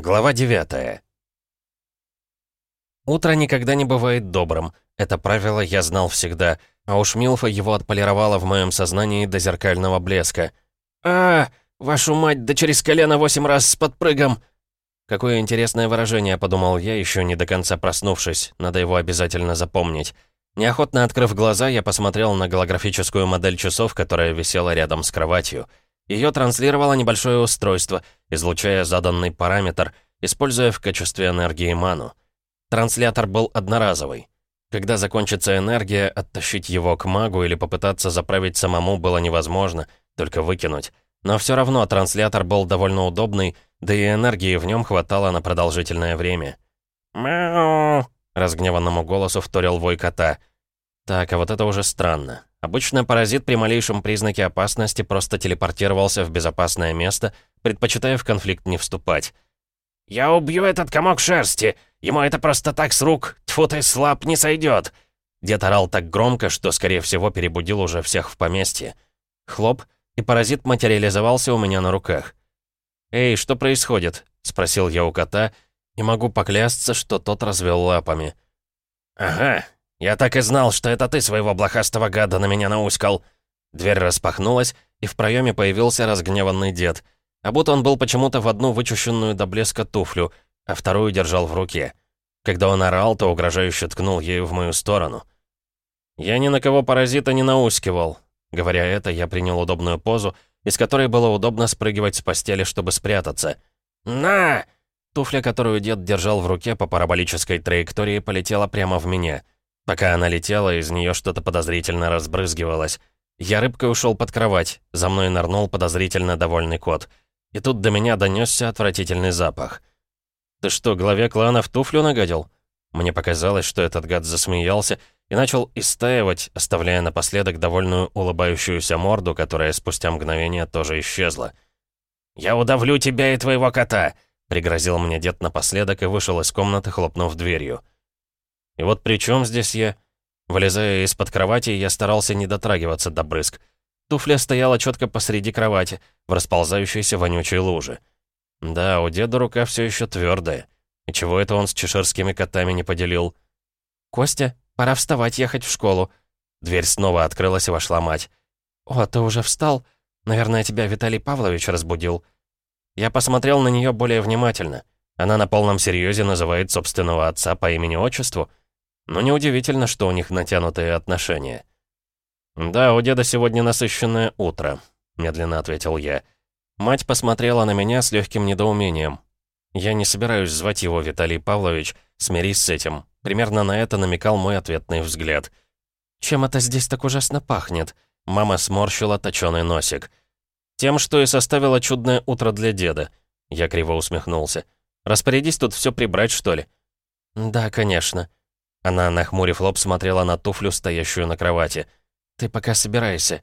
Глава 9 Утро никогда не бывает добрым. Это правило я знал всегда, а уж Милфа его отполировала в моем сознании до зеркального блеска. а Вашу мать, да через колено восемь раз с подпрыгом!» Какое интересное выражение, подумал я, еще не до конца проснувшись. Надо его обязательно запомнить. Неохотно открыв глаза, я посмотрел на голографическую модель часов, которая висела рядом с кроватью. Ее транслировало небольшое устройство, излучая заданный параметр, используя в качестве энергии ману. Транслятор был одноразовый. Когда закончится энергия, оттащить его к магу или попытаться заправить самому было невозможно, только выкинуть. Но все равно транслятор был довольно удобный, да и энергии в нем хватало на продолжительное время. «Мяу!» — разгневанному голосу вторил вой кота. «Так, а вот это уже странно. Обычно паразит при малейшем признаке опасности просто телепортировался в безопасное место, предпочитая в конфликт не вступать. «Я убью этот комок шерсти! Ему это просто так с рук! Тьфу ты, слаб, не сойдет!» Дед орал так громко, что, скорее всего, перебудил уже всех в поместье. Хлоп, и паразит материализовался у меня на руках. «Эй, что происходит?» — спросил я у кота, и могу поклясться, что тот развел лапами. «Ага, «Я так и знал, что это ты своего блохастого гада на меня науськал!» Дверь распахнулась, и в проеме появился разгневанный дед. А будто он был почему-то в одну вычищенную до блеска туфлю, а вторую держал в руке. Когда он орал, то угрожающе ткнул ею в мою сторону. «Я ни на кого паразита не наускивал». Говоря это, я принял удобную позу, из которой было удобно спрыгивать с постели, чтобы спрятаться. «На!» Туфля, которую дед держал в руке по параболической траектории, полетела прямо в меня — Пока она летела, из нее что-то подозрительно разбрызгивалось. Я рыбкой ушел под кровать, за мной нырнул подозрительно довольный кот. И тут до меня донесся отвратительный запах. «Ты что, главе клана в туфлю нагадил?» Мне показалось, что этот гад засмеялся и начал истаивать, оставляя напоследок довольную улыбающуюся морду, которая спустя мгновение тоже исчезла. «Я удавлю тебя и твоего кота!» — пригрозил мне дед напоследок и вышел из комнаты, хлопнув дверью. И вот при чем здесь я? Вылезая из-под кровати, я старался не дотрагиваться до брызг. Туфля стояла четко посреди кровати, в расползающейся вонючей луже. Да, у деда рука все еще твердая. И чего это он с чеширскими котами не поделил? «Костя, пора вставать, ехать в школу». Дверь снова открылась и вошла мать. «О, ты уже встал? Наверное, тебя Виталий Павлович разбудил». Я посмотрел на нее более внимательно. Она на полном серьезе называет собственного отца по имени-отчеству — но неудивительно, что у них натянутые отношения. «Да, у деда сегодня насыщенное утро», — медленно ответил я. Мать посмотрела на меня с легким недоумением. «Я не собираюсь звать его Виталий Павлович, смирись с этим». Примерно на это намекал мой ответный взгляд. «Чем это здесь так ужасно пахнет?» Мама сморщила точёный носик. «Тем, что и составило чудное утро для деда». Я криво усмехнулся. «Распорядись тут все прибрать, что ли?» «Да, конечно». Она, нахмурив лоб, смотрела на туфлю, стоящую на кровати. «Ты пока собирайся».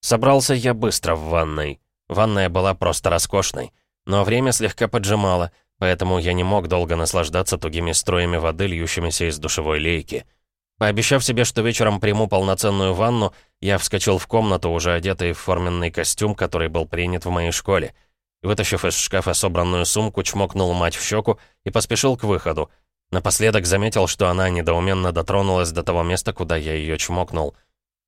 Собрался я быстро в ванной. Ванная была просто роскошной. Но время слегка поджимало, поэтому я не мог долго наслаждаться тугими строями воды, льющимися из душевой лейки. Пообещав себе, что вечером приму полноценную ванну, я вскочил в комнату, уже одетый в форменный костюм, который был принят в моей школе. Вытащив из шкафа собранную сумку, чмокнул мать в щеку и поспешил к выходу, Напоследок заметил, что она недоуменно дотронулась до того места, куда я ее чмокнул.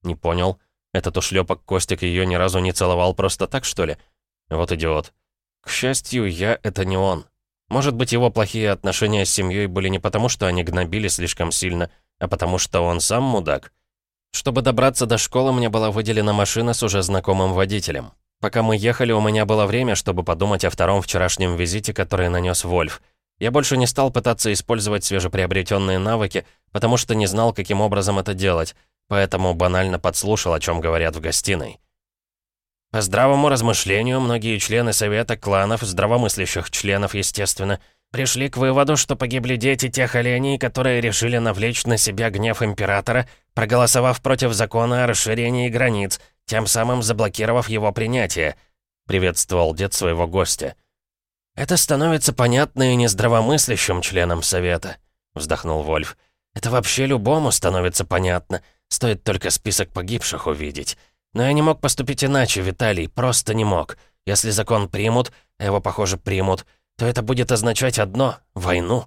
Не понял. Этот ушлепок Костик ее ни разу не целовал просто так, что ли? Вот идиот. К счастью, я — это не он. Может быть, его плохие отношения с семьей были не потому, что они гнобили слишком сильно, а потому что он сам мудак. Чтобы добраться до школы, мне была выделена машина с уже знакомым водителем. Пока мы ехали, у меня было время, чтобы подумать о втором вчерашнем визите, который нанес Вольф — я больше не стал пытаться использовать свежеприобретенные навыки, потому что не знал, каким образом это делать, поэтому банально подслушал, о чем говорят в гостиной. По здравому размышлению, многие члены Совета кланов, здравомыслящих членов, естественно, пришли к выводу, что погибли дети тех оленей, которые решили навлечь на себя гнев Императора, проголосовав против закона о расширении границ, тем самым заблокировав его принятие, приветствовал дед своего гостя. «Это становится понятно и нездравомыслящим членам Совета», — вздохнул Вольф. «Это вообще любому становится понятно. Стоит только список погибших увидеть. Но я не мог поступить иначе, Виталий, просто не мог. Если закон примут, а его, похоже, примут, то это будет означать одно — войну».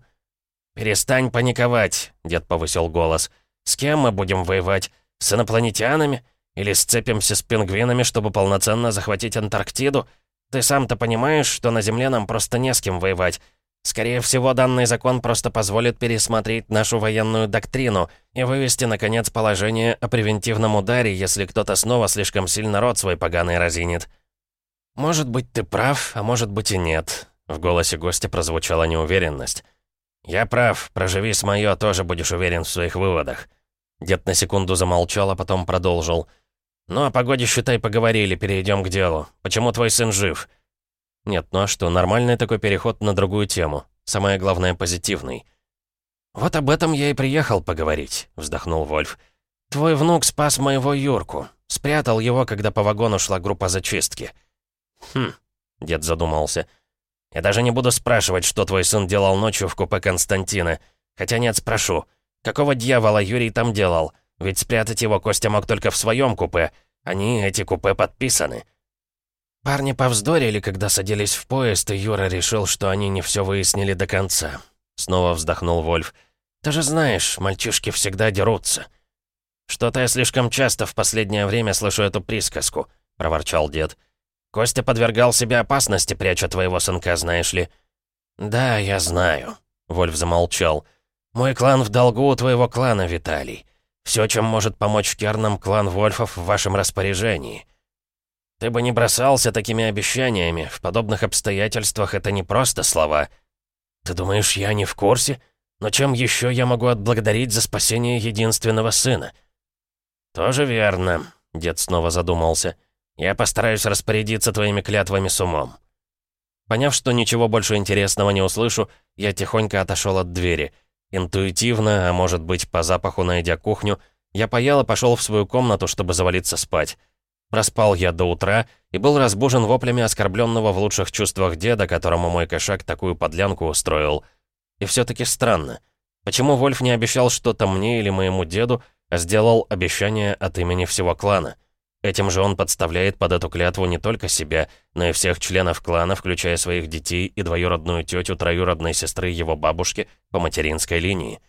«Перестань паниковать», — дед повысил голос. «С кем мы будем воевать? С инопланетянами? Или сцепимся с пингвинами, чтобы полноценно захватить Антарктиду? Ты сам-то понимаешь, что на Земле нам просто не с кем воевать. Скорее всего, данный закон просто позволит пересмотреть нашу военную доктрину и вывести, наконец, положение о превентивном ударе, если кто-то снова слишком сильно рот свой поганый разинит. «Может быть, ты прав, а может быть и нет», — в голосе гостя прозвучала неуверенность. «Я прав, проживи с моё, тоже будешь уверен в своих выводах». Дед на секунду замолчал, а потом продолжил. «Ну, о погоде, считай, поговорили, перейдем к делу. Почему твой сын жив?» «Нет, ну а что, нормальный такой переход на другую тему. Самое главное, позитивный». «Вот об этом я и приехал поговорить», — вздохнул Вольф. «Твой внук спас моего Юрку. Спрятал его, когда по вагону шла группа зачистки». «Хм», — дед задумался. «Я даже не буду спрашивать, что твой сын делал ночью в купе Константина. Хотя нет, спрошу. Какого дьявола Юрий там делал? Ведь спрятать его Костя мог только в своем купе. Они, эти купе, подписаны. Парни повздорили, когда садились в поезд, и Юра решил, что они не все выяснили до конца. Снова вздохнул Вольф. «Ты же знаешь, мальчишки всегда дерутся». «Что-то я слишком часто в последнее время слышу эту присказку», — проворчал дед. «Костя подвергал себя опасности, пряча твоего сынка, знаешь ли». «Да, я знаю», — Вольф замолчал. «Мой клан в долгу у твоего клана, Виталий. Все, чем может помочь Кернам клан Вольфов в вашем распоряжении. Ты бы не бросался такими обещаниями. В подобных обстоятельствах это не просто слова. Ты думаешь, я не в курсе? Но чем еще я могу отблагодарить за спасение единственного сына? Тоже верно, дед снова задумался. Я постараюсь распорядиться твоими клятвами с умом. Поняв, что ничего больше интересного не услышу, я тихонько отошел от двери. Интуитивно, а может быть, по запаху найдя кухню, я поел и пошел в свою комнату, чтобы завалиться спать. Проспал я до утра и был разбужен воплями оскорбленного в лучших чувствах деда, которому мой кошак такую подлянку устроил. И все-таки странно. Почему Вольф не обещал что-то мне или моему деду, а сделал обещание от имени всего клана? Этим же он подставляет под эту клятву не только себя, но и всех членов клана, включая своих детей и двоюродную тетю троюродной сестры его бабушки по материнской линии.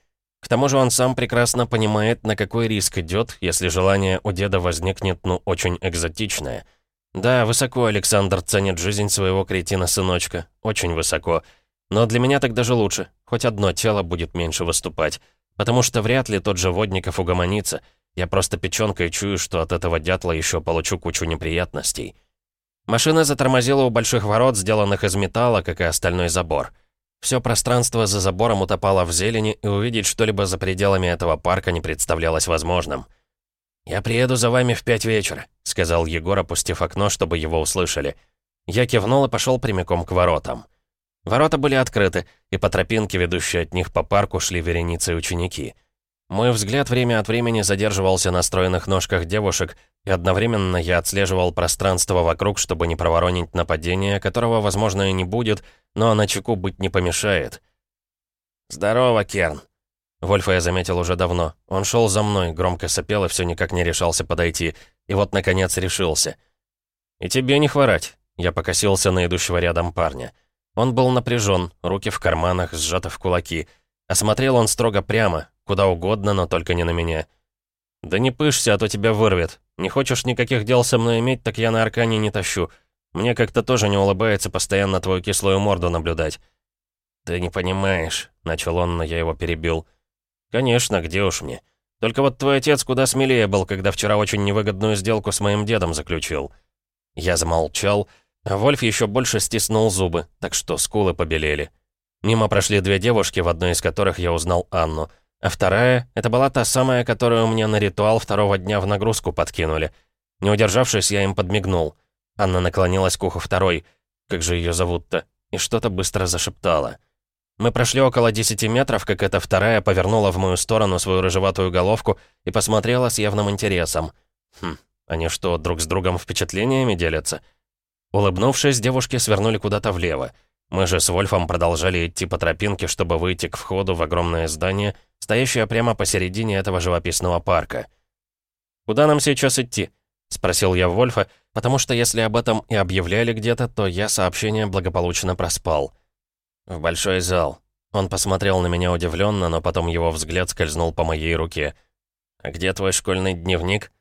К тому же он сам прекрасно понимает, на какой риск идет, если желание у деда возникнет, ну, очень экзотичное. Да, высоко Александр ценит жизнь своего кретина-сыночка. Очень высоко. Но для меня так даже лучше. Хоть одно тело будет меньше выступать. Потому что вряд ли тот же Водников угомонится. Я просто печенкой чую, что от этого дятла еще получу кучу неприятностей. Машина затормозила у больших ворот, сделанных из металла, как и остальной забор. Все пространство за забором утопало в зелени, и увидеть что-либо за пределами этого парка не представлялось возможным. «Я приеду за вами в пять вечера», — сказал Егор, опустив окно, чтобы его услышали. Я кивнул и пошел прямиком к воротам. Ворота были открыты, и по тропинке, ведущей от них по парку, шли вереницы ученики. Мой взгляд время от времени задерживался на стройных ножках девушек, и одновременно я отслеживал пространство вокруг, чтобы не проворонить нападение, которого, возможно, и не будет, но на чеку быть не помешает. «Здорово, Керн!» Вольфа я заметил уже давно. Он шел за мной, громко сопел и все никак не решался подойти. И вот, наконец, решился. «И тебе не хворать!» Я покосился на идущего рядом парня. Он был напряжен, руки в карманах, сжаты в кулаки. Осмотрел он строго прямо, Куда угодно, но только не на меня. «Да не пышься, а то тебя вырвет. Не хочешь никаких дел со мной иметь, так я на Аркане не тащу. Мне как-то тоже не улыбается постоянно твою кислую морду наблюдать». «Ты не понимаешь», — начал он, но я его перебил. «Конечно, где уж мне. Только вот твой отец куда смелее был, когда вчера очень невыгодную сделку с моим дедом заключил». Я замолчал, а Вольф еще больше стиснул зубы, так что скулы побелели. Мимо прошли две девушки, в одной из которых я узнал Анну — а вторая — это была та самая, которую мне на ритуал второго дня в нагрузку подкинули. Не удержавшись, я им подмигнул. Анна наклонилась к уху второй. Как же ее зовут-то? И что-то быстро зашептала. Мы прошли около 10 метров, как эта вторая повернула в мою сторону свою рыжеватую головку и посмотрела с явным интересом. Хм, они что, друг с другом впечатлениями делятся? Улыбнувшись, девушки свернули куда-то влево. Мы же с Вольфом продолжали идти по тропинке, чтобы выйти к входу в огромное здание — стоящая прямо посередине этого живописного парка. «Куда нам сейчас идти?» — спросил я Вольфа, потому что если об этом и объявляли где-то, то я сообщение благополучно проспал. «В большой зал». Он посмотрел на меня удивленно, но потом его взгляд скользнул по моей руке. «А где твой школьный дневник?»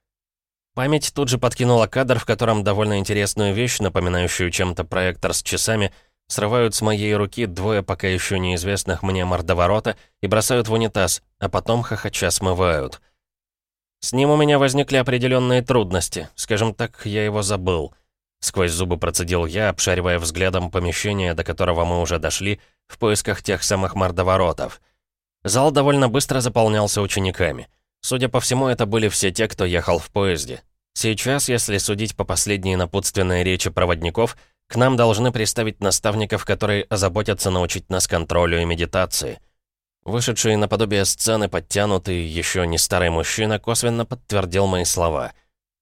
Память тут же подкинула кадр, в котором довольно интересную вещь, напоминающую чем-то проектор с часами, срывают с моей руки двое пока еще неизвестных мне мордоворота и бросают в унитаз, а потом хохоча смывают. С ним у меня возникли определенные трудности, скажем так, я его забыл. Сквозь зубы процедил я, обшаривая взглядом помещение, до которого мы уже дошли, в поисках тех самых мордоворотов. Зал довольно быстро заполнялся учениками. Судя по всему, это были все те, кто ехал в поезде. Сейчас, если судить по последней напутственной речи проводников, к нам должны приставить наставников, которые озаботятся научить нас контролю и медитации. Вышедший наподобие сцены подтянутый, еще не старый мужчина, косвенно подтвердил мои слова.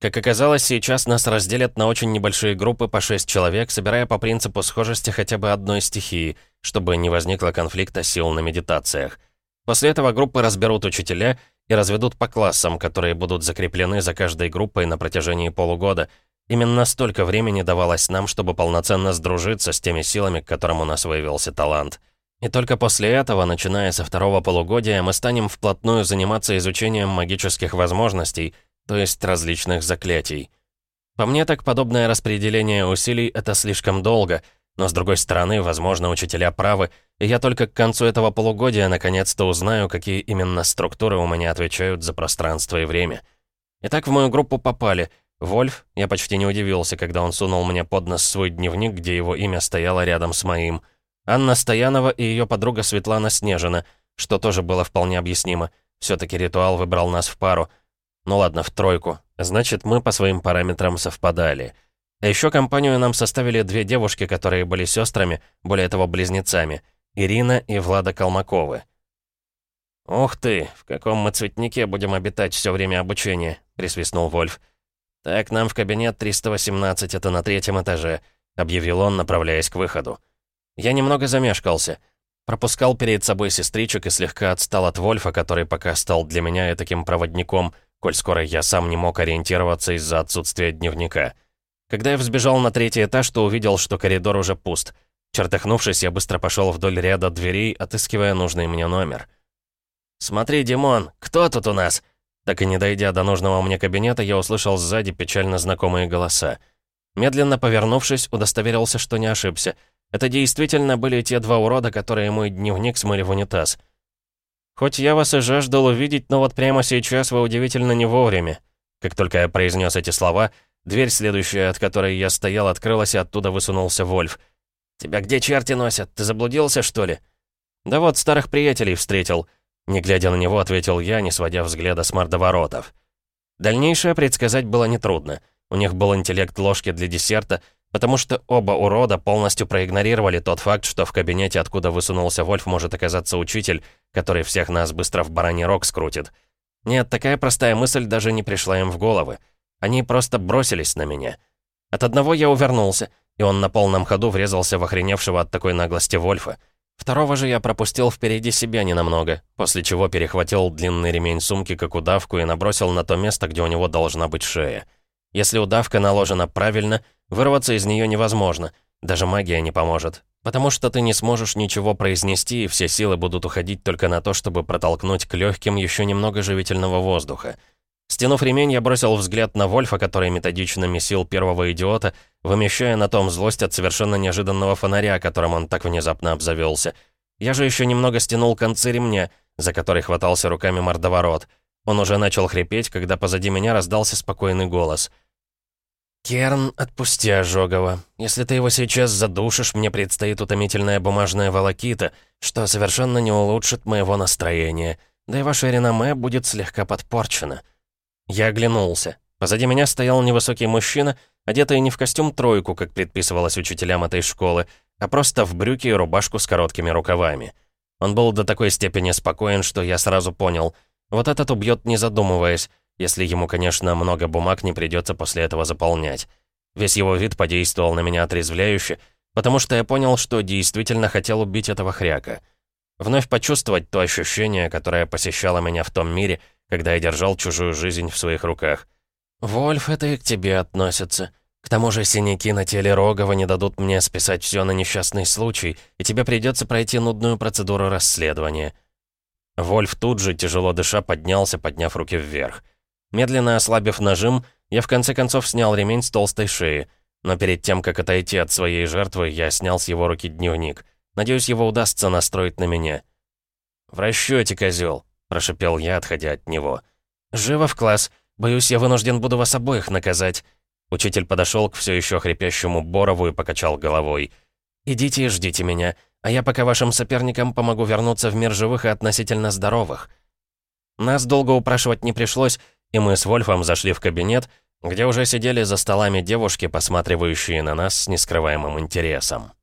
Как оказалось, сейчас нас разделят на очень небольшие группы по 6 человек, собирая по принципу схожести хотя бы одной стихии, чтобы не возникло конфликта сил на медитациях. После этого группы разберут учителя и разведут по классам, которые будут закреплены за каждой группой на протяжении полугода. Именно столько времени давалось нам, чтобы полноценно сдружиться с теми силами, к которым у нас выявился талант. И только после этого, начиная со второго полугодия, мы станем вплотную заниматься изучением магических возможностей — то есть различных заклятий. По мне так подобное распределение усилий — это слишком долго, но с другой стороны, возможно, учителя правы, и я только к концу этого полугодия наконец-то узнаю, какие именно структуры у меня отвечают за пространство и время. Итак, в мою группу попали Вольф, я почти не удивился, когда он сунул мне под нос свой дневник, где его имя стояло рядом с моим. Анна Стоянова и ее подруга Светлана Снежина, что тоже было вполне объяснимо. все таки ритуал выбрал нас в пару — ну ладно, в тройку. Значит, мы по своим параметрам совпадали. А еще компанию нам составили две девушки, которые были сестрами, более того, близнецами. Ирина и Влада Колмаковы. «Ух ты, в каком мы цветнике будем обитать все время обучения», — присвистнул Вольф. «Так, нам в кабинет 318, это на третьем этаже», — объявил он, направляясь к выходу. Я немного замешкался. Пропускал перед собой сестричек и слегка отстал от Вольфа, который пока стал для меня таким проводником — коль скоро я сам не мог ориентироваться из-за отсутствия дневника. Когда я взбежал на третий этаж, то увидел, что коридор уже пуст. Чертыхнувшись, я быстро пошел вдоль ряда дверей, отыскивая нужный мне номер. «Смотри, Димон, кто тут у нас?» Так и не дойдя до нужного мне кабинета, я услышал сзади печально знакомые голоса. Медленно повернувшись, удостоверился, что не ошибся. Это действительно были те два урода, которые мой дневник смыли в унитаз. «Хоть я вас и жаждал увидеть, но вот прямо сейчас вы удивительно не вовремя». Как только я произнес эти слова, дверь, следующая, от которой я стоял, открылась, и оттуда высунулся Вольф. «Тебя где черти носят? Ты заблудился, что ли?» «Да вот, старых приятелей встретил». Не глядя на него, ответил я, не сводя взгляда с мордоворотов. Дальнейшее предсказать было нетрудно. У них был интеллект ложки для десерта, Потому что оба урода полностью проигнорировали тот факт, что в кабинете, откуда высунулся Вольф, может оказаться учитель, который всех нас быстро в бараний рог скрутит. Нет, такая простая мысль даже не пришла им в головы. Они просто бросились на меня. От одного я увернулся, и он на полном ходу врезался в охреневшего от такой наглости Вольфа. Второго же я пропустил впереди себя ненамного, после чего перехватил длинный ремень сумки как удавку и набросил на то место, где у него должна быть шея. Если удавка наложена правильно — Вырваться из нее невозможно. Даже магия не поможет. Потому что ты не сможешь ничего произнести, и все силы будут уходить только на то, чтобы протолкнуть к легким еще немного живительного воздуха. Стянув ремень, я бросил взгляд на Вольфа, который методично месил первого идиота, вымещая на том злость от совершенно неожиданного фонаря, которым он так внезапно обзавелся. Я же еще немного стянул концы ремня, за который хватался руками мордоворот. Он уже начал хрипеть, когда позади меня раздался спокойный голос — «Керн, отпусти Ожогова. Если ты его сейчас задушишь, мне предстоит утомительная бумажная волокита, что совершенно не улучшит моего настроения. Да и ваше реноме будет слегка подпорчено». Я оглянулся. Позади меня стоял невысокий мужчина, одетый не в костюм-тройку, как предписывалось учителям этой школы, а просто в брюки и рубашку с короткими рукавами. Он был до такой степени спокоен, что я сразу понял. Вот этот убьет, не задумываясь, если ему, конечно, много бумаг не придется после этого заполнять. Весь его вид подействовал на меня отрезвляюще, потому что я понял, что действительно хотел убить этого хряка. Вновь почувствовать то ощущение, которое посещало меня в том мире, когда я держал чужую жизнь в своих руках. «Вольф, это и к тебе относится. К тому же синяки на теле Рогова не дадут мне списать все на несчастный случай, и тебе придется пройти нудную процедуру расследования». Вольф тут же, тяжело дыша, поднялся, подняв руки вверх. Медленно ослабив нажим, я в конце концов снял ремень с толстой шеи. Но перед тем, как отойти от своей жертвы, я снял с его руки дневник. Надеюсь, его удастся настроить на меня. «В расчете, козел, прошипел я, отходя от него. «Живо в класс. Боюсь, я вынужден буду вас обоих наказать». Учитель подошел к все еще хрипящему Борову и покачал головой. «Идите и ждите меня, а я пока вашим соперникам помогу вернуться в мир живых и относительно здоровых». Нас долго упрашивать не пришлось, и мы с Вольфом зашли в кабинет, где уже сидели за столами девушки, посматривающие на нас с нескрываемым интересом.